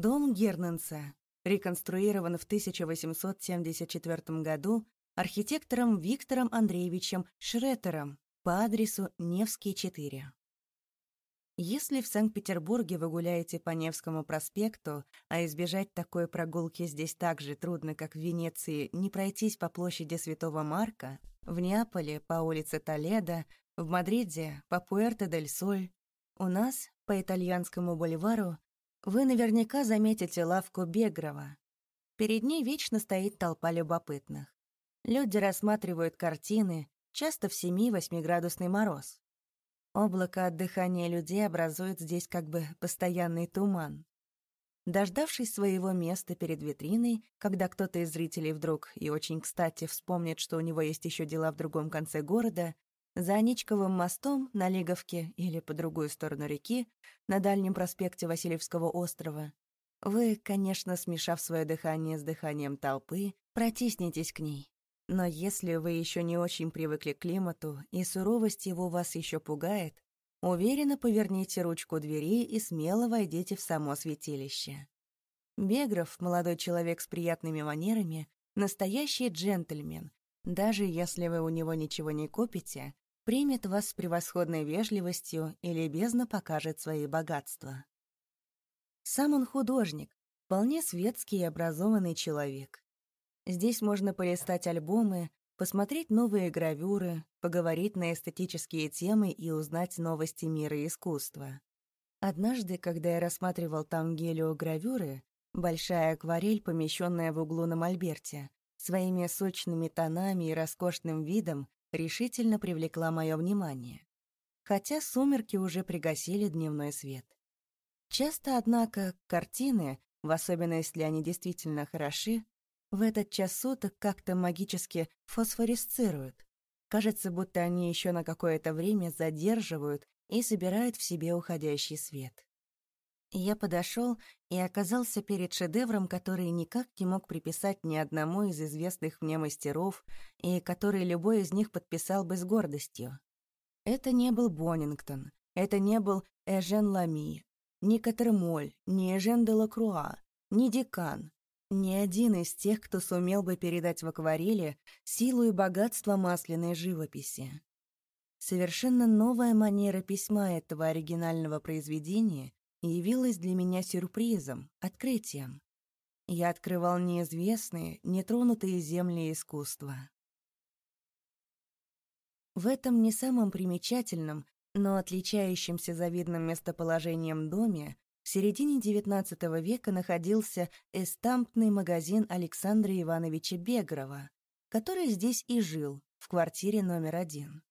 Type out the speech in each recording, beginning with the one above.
Дом Гернанса реконструирован в 1874 году архитектором Виктором Андреевичем Шреттером по адресу Невский, 4. Если в Санкт-Петербурге вы гуляете по Невскому проспекту, а избежать такой прогулки здесь так же трудно, как в Венеции, не пройтись по площади Святого Марка, в Неаполе по улице Толедо, в Мадриде по Пуэрто-дель-Соль, у нас по итальянскому бульвару вы наверняка заметите лавку Бегрова. Перед ней вечно стоит толпа любопытных. Люди рассматривают картины, часто в 7-8 градусный мороз. Облако от дыхания людей образует здесь как бы постоянный туман. Дождавшись своего места перед витриной, когда кто-то из зрителей вдруг и очень кстати вспомнит, что у него есть еще дела в другом конце города, за Аничковым мостом на Лиговке или по другую сторону реки, на дальнем проспекте Васильевского острова, вы, конечно, смешав свое дыхание с дыханием толпы, протиснетесь к ней. Но если вы еще не очень привыкли к климату, и суровость его вас еще пугает, уверенно поверните ручку двери и смело войдите в само святилище. Бегров, молодой человек с приятными манерами, настоящий джентльмен. Даже если вы у него ничего не купите, примет вас с превосходной вежливостью и любезно покажет свои богатства. Сам он художник, вполне светский и образованный человек. Здесь можно полистать альбомы, посмотреть новые гравюры, поговорить на эстетические темы и узнать новости мира искусства. Однажды, когда я рассматривал там гелиогравюры, большая акварель, помещенная в углу на мольберте, своими сочными тонами и роскошным видом решительно привлекла мое внимание. Хотя сумерки уже пригасили дневной свет. Часто, однако, картины, в особенности если они действительно хороши, в этот час суток как-то магически фосфорисцируют. Кажется, будто они еще на какое-то время задерживают и собирают в себе уходящий свет. Я подошел и оказался перед шедевром, который никак не мог приписать ни одному из известных мне мастеров и который любой из них подписал бы с гордостью. Это не был Боннингтон, это не был Эжен Лами, ни Катермоль, ни Эжен де Лакруа, ни Декан, ни один из тех, кто сумел бы передать в акварели силу и богатство масляной живописи. Совершенно новая манера письма этого оригинального произведения явилась для меня сюрпризом, открытием. Я открывал неизвестные, нетронутые земли искусства. В этом не самом примечательном, но отличающемся завидным местоположением доме в середине XIX века находился эстампный магазин Александра Ивановича Бегрова, который здесь и жил, в квартире номер один.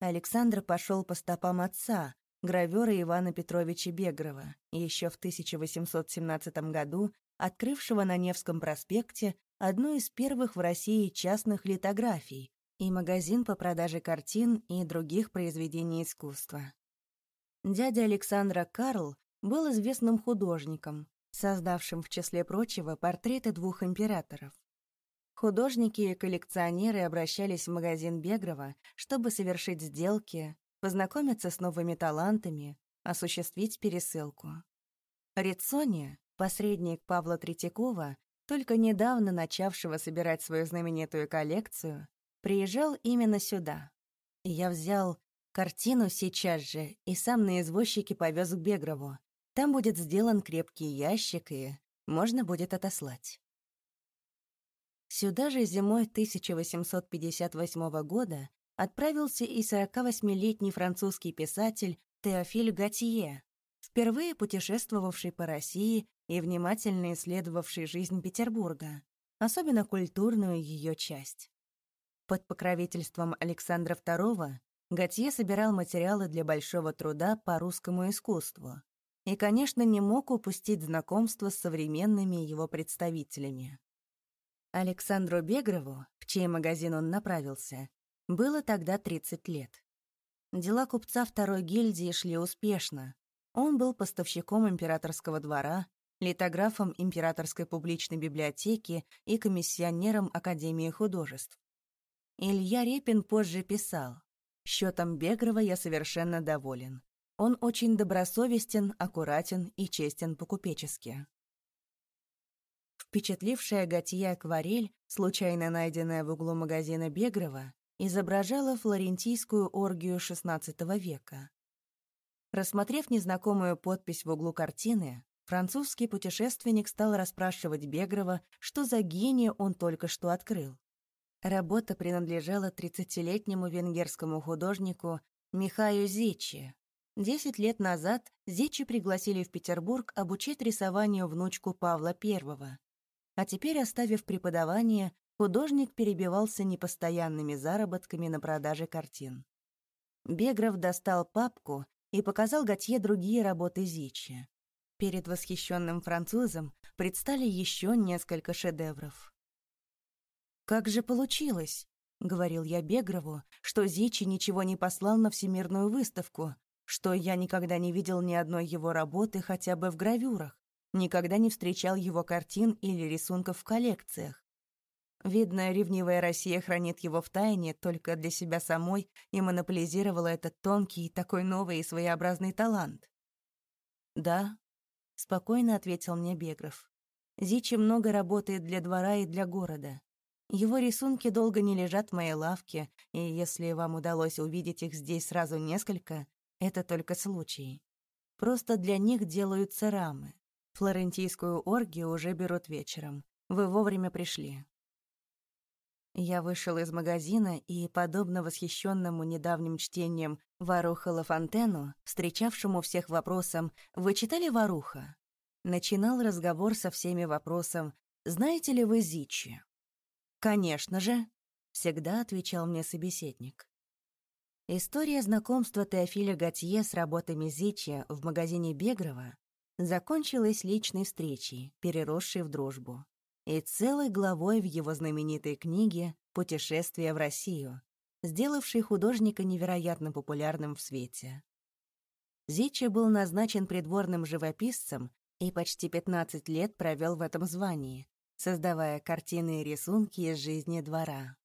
Александр пошел по стопам отца, гравера Ивана Петровича Бегрова, еще в 1817 году открывшего на Невском проспекте одну из первых в России частных литографий и магазин по продаже картин и других произведений искусства. Дядя Александра Карл был известным художником, создавшим, в числе прочего, портреты двух императоров. Художники и коллекционеры обращались в магазин Бегрова, чтобы совершить сделки, познакомиться с новыми талантами, осуществить пересылку. Рицони, посредник Павла Третьякова, только недавно начавшего собирать свою знаменитую коллекцию, приезжал именно сюда. я взял картину сейчас же и сам на извозчике повез к Бегрову. Там будет сделан крепкий ящик, и можно будет отослать. Сюда же зимой 1858 года отправился и 48-летний французский писатель Теофиль Готье, впервые путешествовавший по России и внимательно исследовавший жизнь Петербурга, особенно культурную ее часть. Под покровительством Александра II Готье собирал материалы для большого труда по русскому искусству и, конечно, не мог упустить знакомство с современными его представителями. Александру Бегрову, в чей магазин он направился, было тогда 30 лет. Дела купца второй гильдии шли успешно. Он был поставщиком императорского двора, литографом императорской публичной библиотеки и комиссионером Академии художеств. Илья Репин позже писал, «Счетом Бегрова я совершенно доволен. Он очень добросовестен, аккуратен и честен по-купечески. Впечатлившая Готье акварель, случайно найденная в углу магазина Бегрова, изображала флорентийскую оргию XVI века. Рассмотрев незнакомую подпись в углу картины, французский путешественник стал расспрашивать Бегрова, что за гения он только что открыл. Работа принадлежала 30-летнему венгерскому художнику Михаю Зичи. Десять лет назад Зичи пригласили в Петербург обучить рисованию внучку Павла I. А теперь, оставив преподавание, художник перебивался непостоянными заработками на продаже картин. Бегров достал папку и показал Готье другие работы Зичи. Перед восхищенным французом предстали еще несколько шедевров. «Как же получилось?» — говорил я Бегрову, что Зичи ничего не послал на всемирную выставку, что я никогда не видел ни одной его работы хотя бы в гравюрах, никогда не встречал его картин или рисунков в коллекциях. Видно, ревнивая Россия хранит его в тайне только для себя самой и монополизировала этот тонкий, такой новый и своеобразный талант. «Да», — спокойно ответил мне Бегров. «Зичи много работает для двора и для города. Его рисунки долго не лежат в моей лавке, и если вам удалось увидеть их здесь сразу несколько, это только случай. Просто для них делаются рамы. Флорентийскую оргию уже берут вечером. Вы вовремя пришли. Я вышел из магазина и, подобно восхищенному недавним чтением Варуха Лафонтену, встречавшему всех вопросом «Вы читали Варуха?» начинал разговор со всеми вопросом «Знаете ли вы Зичи?» «Конечно же», — всегда отвечал мне собеседник. История знакомства Теофиля Готье с работами Зичи в магазине Бегрова закончилась личной встречей, переросшей в дружбу и целой главой в его знаменитой книге «Путешествие в Россию», сделавшей художника невероятно популярным в свете. Зичи был назначен придворным живописцем и почти 15 лет провел в этом звании, создавая картины и рисунки из жизни двора.